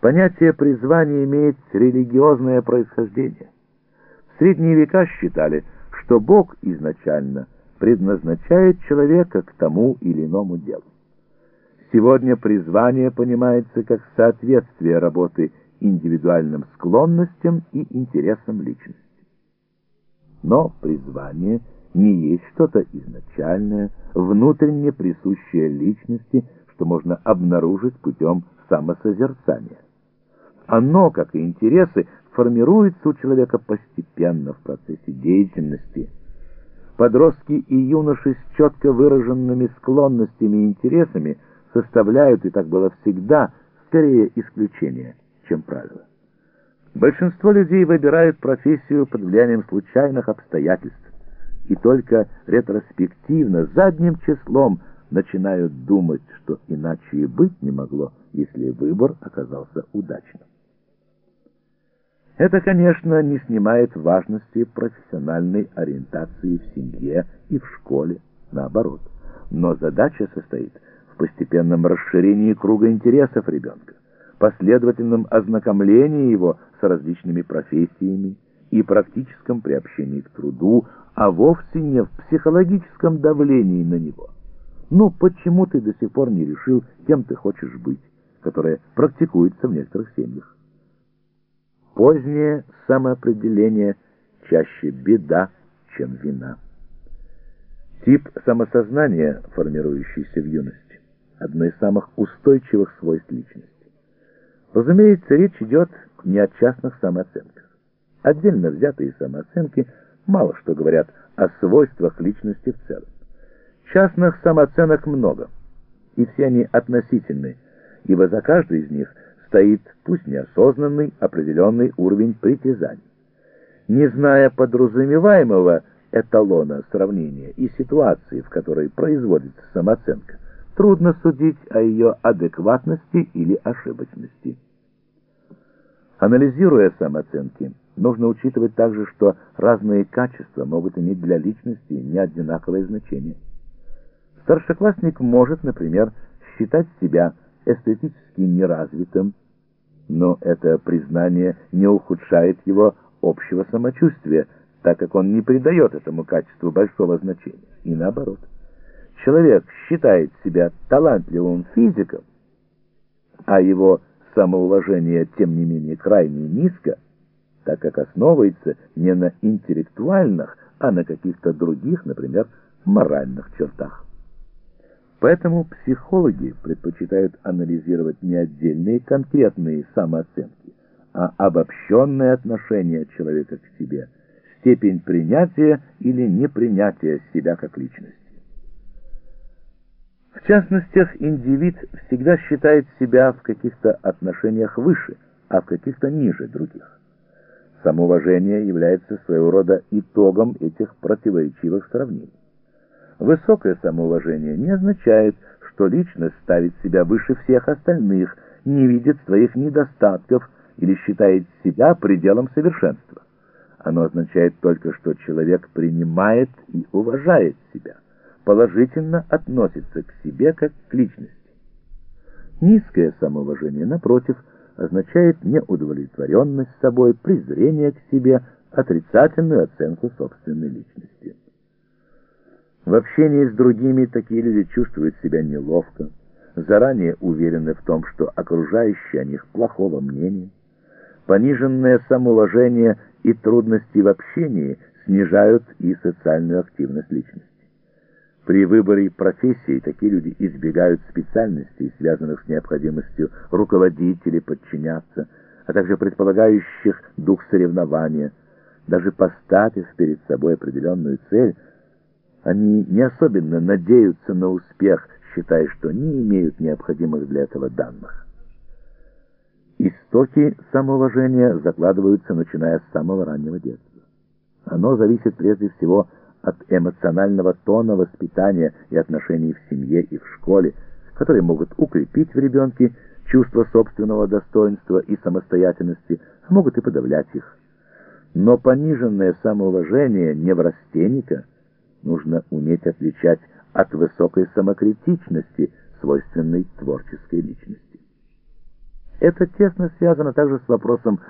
Понятие призвания имеет религиозное происхождение. В средние века считали, что Бог изначально предназначает человека к тому или иному делу. Сегодня призвание понимается как соответствие работы индивидуальным склонностям и интересам личности. Но призвание не есть что-то изначальное, внутренне присущее личности, что можно обнаружить путем самосозерцания. Оно, как и интересы, формируется у человека постепенно в процессе деятельности. Подростки и юноши с четко выраженными склонностями и интересами составляют, и так было всегда, скорее исключение, чем правило. Большинство людей выбирают профессию под влиянием случайных обстоятельств, и только ретроспективно, задним числом начинают думать, что иначе и быть не могло, если выбор оказался удачным. Это, конечно, не снимает важности профессиональной ориентации в семье и в школе, наоборот. Но задача состоит в постепенном расширении круга интересов ребенка, последовательном ознакомлении его с различными профессиями и практическом приобщении к труду, а вовсе не в психологическом давлении на него. Ну, почему ты до сих пор не решил, кем ты хочешь быть, которое практикуется в некоторых семьях? Позднее самоопределение чаще беда, чем вина. Тип самосознания, формирующийся в юности, одно из самых устойчивых свойств личности. Разумеется, речь идет не о частных самооценках. Отдельно взятые самооценки мало что говорят о свойствах личности в целом. Частных самооценок много, и все они относительны, ибо за каждой из них – стоит, пусть неосознанный, определенный уровень притязаний. Не зная подразумеваемого эталона сравнения и ситуации, в которой производится самооценка, трудно судить о ее адекватности или ошибочности. Анализируя самооценки, нужно учитывать также, что разные качества могут иметь для личности не одинаковое значение. Старшеклассник может, например, считать себя эстетически неразвитым, но это признание не ухудшает его общего самочувствия, так как он не придает этому качеству большого значения. И наоборот. Человек считает себя талантливым физиком, а его самоуважение, тем не менее, крайне низко, так как основывается не на интеллектуальных, а на каких-то других, например, моральных чертах. Поэтому психологи предпочитают анализировать не отдельные конкретные самооценки, а обобщенное отношение человека к себе, степень принятия или непринятия себя как личности. В частностях индивид всегда считает себя в каких-то отношениях выше, а в каких-то ниже других. Самоуважение является своего рода итогом этих противоречивых сравнений. Высокое самоуважение не означает, что личность ставит себя выше всех остальных, не видит своих недостатков или считает себя пределом совершенства. Оно означает только, что человек принимает и уважает себя, положительно относится к себе как к личности. Низкое самоуважение, напротив, означает неудовлетворенность собой, презрение к себе, отрицательную оценку собственной личности. В общении с другими такие люди чувствуют себя неловко, заранее уверены в том, что окружающие о них плохого мнения. Пониженное самоуважение и трудности в общении снижают и социальную активность личности. При выборе профессии такие люди избегают специальностей, связанных с необходимостью руководить или подчиняться, а также предполагающих дух соревнования. Даже поставив перед собой определенную цель – они не особенно надеются на успех, считая, что не имеют необходимых для этого данных. Истоки самоуважения закладываются, начиная с самого раннего детства. Оно зависит прежде всего от эмоционального тона воспитания и отношений в семье и в школе, которые могут укрепить в ребенке чувство собственного достоинства и самостоятельности, а могут и подавлять их. Но пониженное самоуважение неврастенника – нужно уметь отличать от высокой самокритичности, свойственной творческой личности. Это тесно связано также с вопросом